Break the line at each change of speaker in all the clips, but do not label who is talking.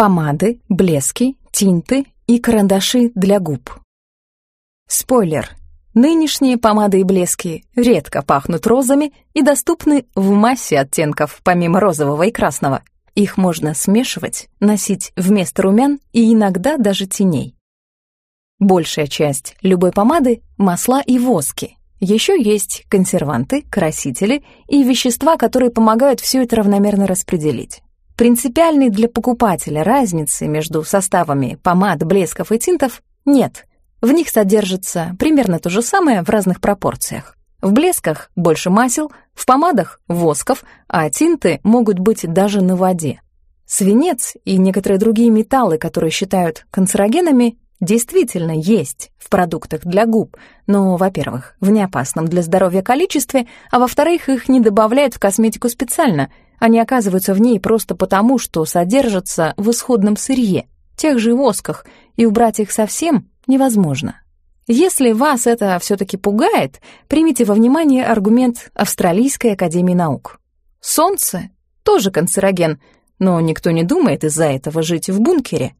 помады, блески, тинты и карандаши для губ. Спойлер. Нынешние помады и блески редко пахнут розами и доступны в массе оттенков, помимо розового и красного. Их можно смешивать, носить вместо румян и иногда даже теней. Большая часть любой помады — масла и воски. Еще есть консерванты, красители и вещества, которые помогают все это равномерно распределить. Принципиальной для покупателя разницы между составами помад, блесков и тинтов нет. В них содержится примерно то же самое в разных пропорциях. В блесках больше масел, в помадах — восков, а тинты могут быть даже на воде. Свинец и некоторые другие металлы, которые считают канцерогенами, действительно есть в продуктах для губ, но, во-первых, в неопасном для здоровья количестве, а во-вторых, их не добавляют в косметику специально, они оказываются в ней просто потому, что содержатся в исходном сырье, тех же восках, и убрать их совсем невозможно. Если вас это все-таки пугает, примите во внимание аргумент Австралийской академии наук. Солнце тоже канцероген, но никто не думает из-за этого жить в бункере.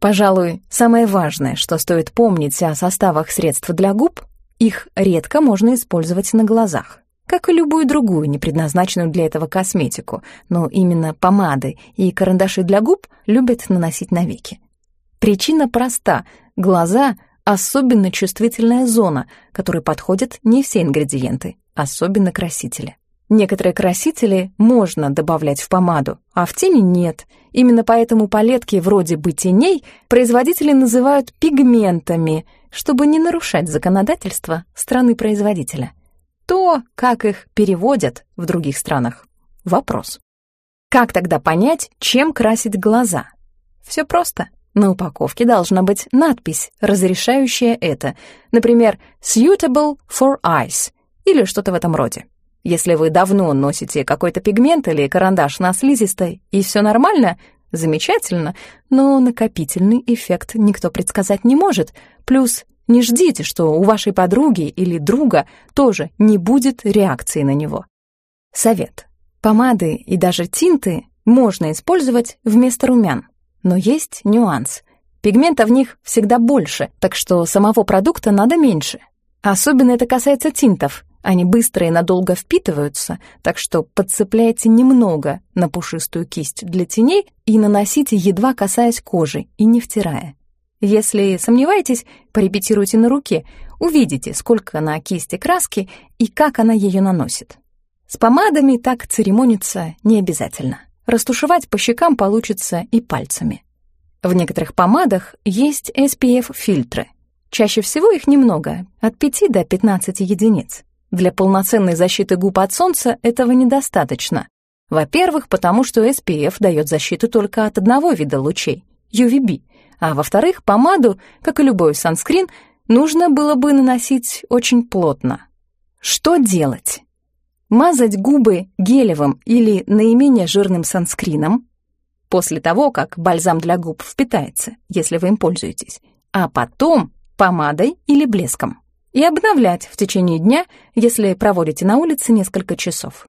Пожалуй, самое важное, что стоит помнить о составах средств для губ, их редко можно использовать на глазах, как и любую другую, не предназначенную для этого косметику, но именно помады и карандаши для губ любят наносить на веки. Причина проста — глаза — особенно чувствительная зона, которой подходят не все ингредиенты, особенно красители. Некоторые красители можно добавлять в помаду, а в тени нет. Именно поэтому палетки вроде бы теней производители называют пигментами, чтобы не нарушать законодательство страны-производителя. То, как их переводят в других странах. Вопрос. Как тогда понять, чем красить глаза? Все просто. На упаковке должна быть надпись, разрешающая это. Например, «suitable for eyes» или что-то в этом роде. Если вы давно носите какой-то пигмент или карандаш на слизистой, и все нормально, замечательно, но накопительный эффект никто предсказать не может. Плюс не ждите, что у вашей подруги или друга тоже не будет реакции на него. Совет. Помады и даже тинты можно использовать вместо румян. Но есть нюанс. Пигмента в них всегда больше, так что самого продукта надо меньше. Особенно это касается тинтов, они быстро и надолго впитываются, так что подцепляйте немного на пушистую кисть для теней и наносите, едва касаясь кожи и не втирая. Если сомневаетесь, порепетируйте на руке, увидите, сколько на кисти краски и как она ее наносит. С помадами так церемониться не обязательно. Растушевать по щекам получится и пальцами. В некоторых помадах есть SPF-фильтры. Чаще всего их немного, от 5 до 15 единиц. Для полноценной защиты губ от солнца этого недостаточно. Во-первых, потому что SPF дает защиту только от одного вида лучей — UVB, а во-вторых, помаду, как и любой санскрин, нужно было бы наносить очень плотно. Что делать? Мазать губы гелевым или наименее жирным санскрином после того, как бальзам для губ впитается, если вы им пользуетесь, а потом помадой или блеском и обновлять в течение дня, если проводите на улице несколько часов.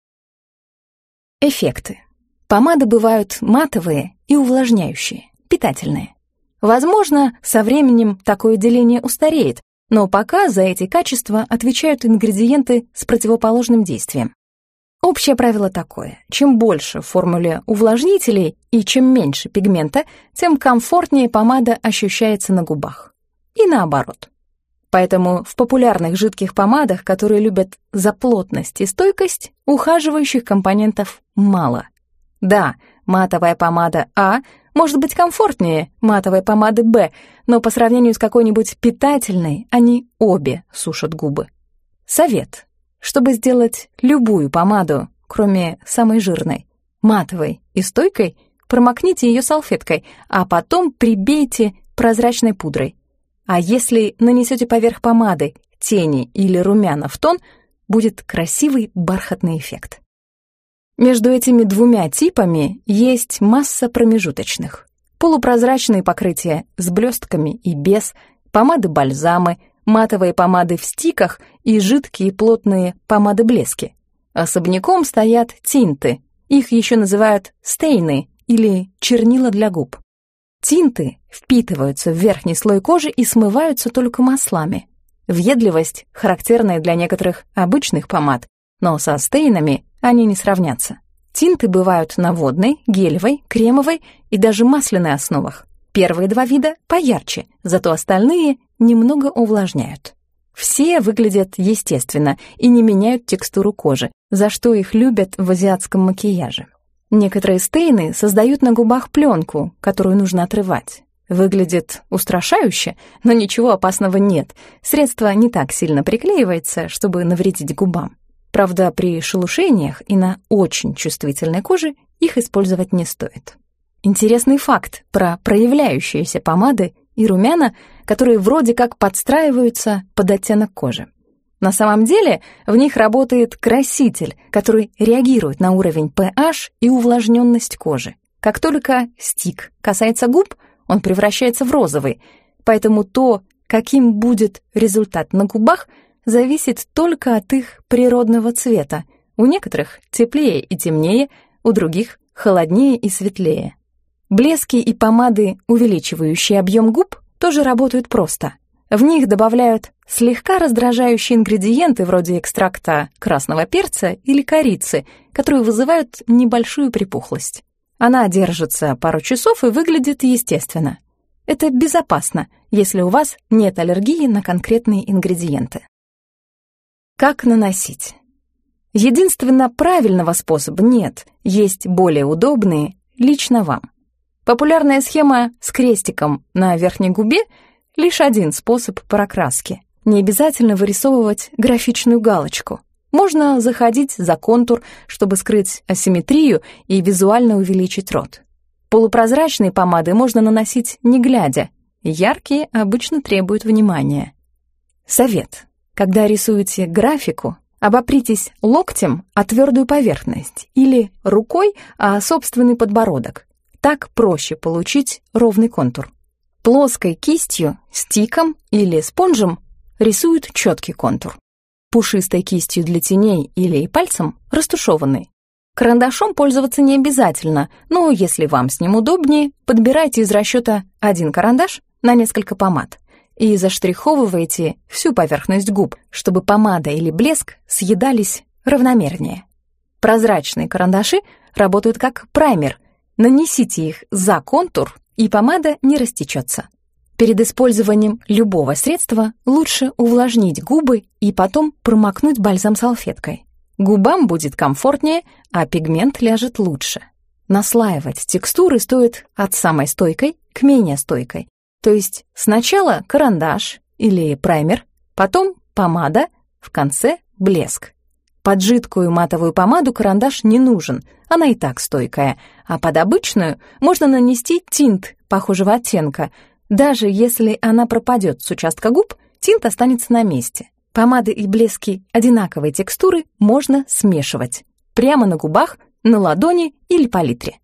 Эффекты. Помады бывают матовые и увлажняющие, питательные. Возможно, со временем такое деление устареет, но пока за эти качества отвечают ингредиенты с противоположным действием. Общее правило такое. Чем больше в формуле увлажнителей и чем меньше пигмента, тем комфортнее помада ощущается на губах. И наоборот. Поэтому в популярных жидких помадах, которые любят за плотность и стойкость, ухаживающих компонентов мало. Да, матовая помада А может быть комфортнее матовой помады Б, но по сравнению с какой-нибудь питательной они обе сушат губы. Совет. Чтобы сделать любую помаду, кроме самой жирной, матовой и стойкой, промокните ее салфеткой, а потом прибейте прозрачной пудрой. А если нанесете поверх помады тени или румяна в тон, будет красивый бархатный эффект. Между этими двумя типами есть масса промежуточных. Полупрозрачные покрытия с блестками и без, помады-бальзамы, матовые помады в стиках и жидкие плотные помады-блески. Особняком стоят тинты, их еще называют стейны или чернила для губ. Тинты впитываются в верхний слой кожи и смываются только маслами. Въедливость характерная для некоторых обычных помад, но со стейнами они не сравнятся. Тинты бывают на водной, гелевой, кремовой и даже масляной основах. Первые два вида поярче, зато остальные немного увлажняют. Все выглядят естественно и не меняют текстуру кожи, за что их любят в азиатском макияже. Некоторые стейны создают на губах пленку, которую нужно отрывать. Выглядит устрашающе, но ничего опасного нет. Средство не так сильно приклеивается, чтобы навредить губам. Правда, при шелушениях и на очень чувствительной коже их использовать не стоит. Интересный факт про проявляющиеся помады и румяна, которые вроде как подстраиваются под оттенок кожи. На самом деле в них работает краситель, который реагирует на уровень pH и увлажненность кожи. Как только стик касается губ, он превращается в розовый, поэтому то, каким будет результат на губах, зависит только от их природного цвета. У некоторых теплее и темнее, у других холоднее и светлее. Блески и помады, увеличивающие объем губ, тоже работают просто. В них добавляют слегка раздражающие ингредиенты вроде экстракта красного перца или корицы, которые вызывают небольшую припухлость. Она держится пару часов и выглядит естественно. Это безопасно, если у вас нет аллергии на конкретные ингредиенты. Как наносить? Единственно правильного способа нет, есть более удобные лично вам. Популярная схема с крестиком на верхней губе — лишь один способ прокраски. Не обязательно вырисовывать графичную галочку. Можно заходить за контур, чтобы скрыть асимметрию и визуально увеличить рот. Полупрозрачные помады можно наносить не глядя. Яркие обычно требуют внимания. Совет. Когда рисуете графику, обопритесь локтем о твердую поверхность или рукой о собственный подбородок. Так проще получить ровный контур. Плоской кистью, стиком или спонжем рисуют четкий контур. Пушистой кистью для теней или пальцем растушеванный. Карандашом пользоваться не обязательно, но если вам с ним удобнее, подбирайте из расчета один карандаш на несколько помад и заштриховывайте всю поверхность губ, чтобы помада или блеск съедались равномернее. Прозрачные карандаши работают как праймер – Нанесите их за контур, и помада не растечется. Перед использованием любого средства лучше увлажнить губы и потом промокнуть бальзам салфеткой. Губам будет комфортнее, а пигмент ляжет лучше. Наслаивать текстуры стоит от самой стойкой к менее стойкой. То есть сначала карандаш или праймер, потом помада, в конце блеск. Под жидкую матовую помаду карандаш не нужен, она и так стойкая, а под обычную можно нанести тинт похожего оттенка. Даже если она пропадет с участка губ, тинт останется на месте. Помады и блески одинаковой текстуры можно смешивать. Прямо на губах, на ладони или палитре.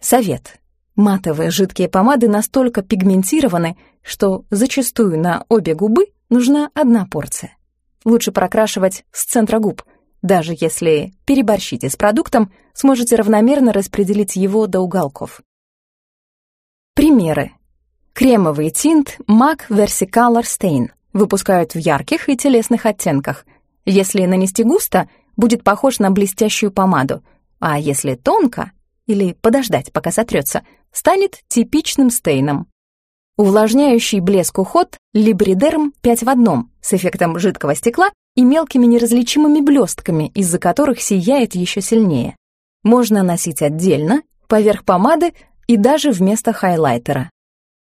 Совет. Матовые жидкие помады настолько пигментированы, что зачастую на обе губы нужна одна порция. Лучше прокрашивать с центра губ – даже если переборщите с продуктом, сможете равномерно распределить его до уголков. Примеры. Кремовый тинт MAC Versicolor Stain выпускают в ярких и телесных оттенках. Если нанести густо, будет похож на блестящую помаду, а если тонко, или подождать, пока сотрется, станет типичным стейном. Увлажняющий блеск уход Либридерм 5 в одном с эффектом жидкого стекла и мелкими неразличимыми блестками, из-за которых сияет еще сильнее. Можно носить отдельно, поверх помады и даже вместо хайлайтера.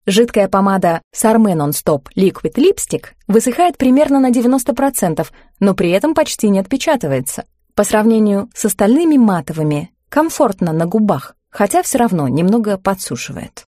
Жидкая помада Sarme Non-Stop Liquid Lipstick высыхает примерно на 90%, но при этом почти не отпечатывается. По сравнению с остальными матовыми, комфортно на губах, хотя все равно немного подсушивает.